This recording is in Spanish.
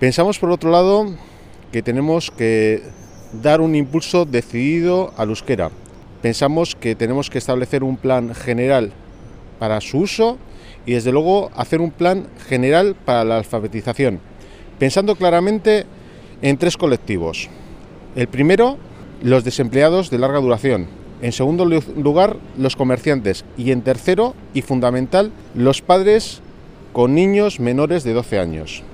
Pensamos, por otro lado, que tenemos que dar un impulso decidido al euskera. Pensamos que tenemos que establecer un plan general para su uso y, desde luego, hacer un plan general para la alfabetización, pensando claramente en tres colectivos. El primero, los desempleados de larga duración. En segundo lugar, los comerciantes. Y en tercero, y fundamental, los padres con niños menores de 12 años.